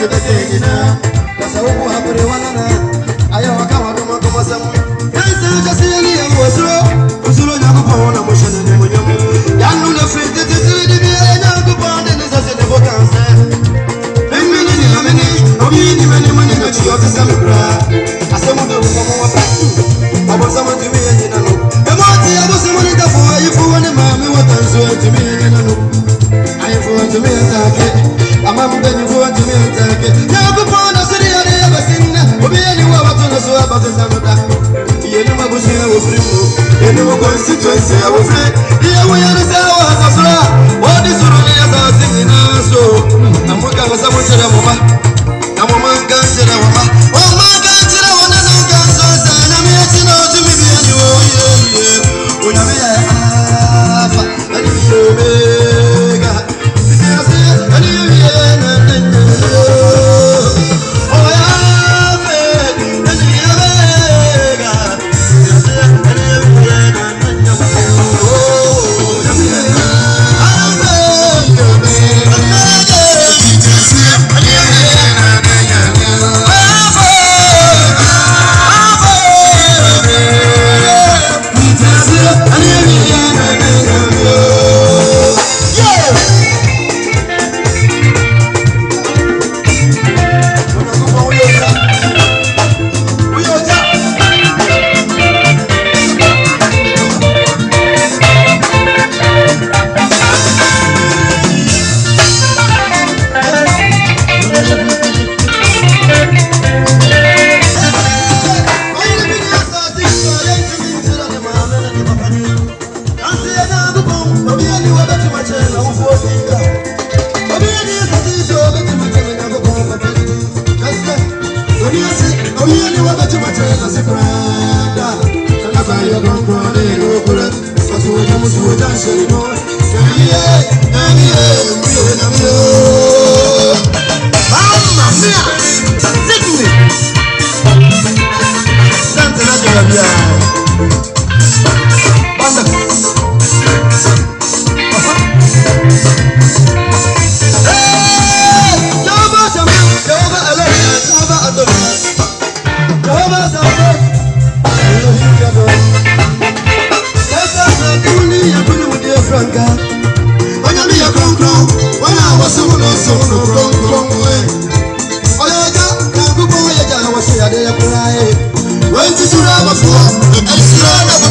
ke da dina ka sau chimachela sekrenda Takasaya kompone rokura Sasuja musuja sherimo Kamiye, kamiye, mwiyo na mwiyo Mamma mia! When to shoot up a fool,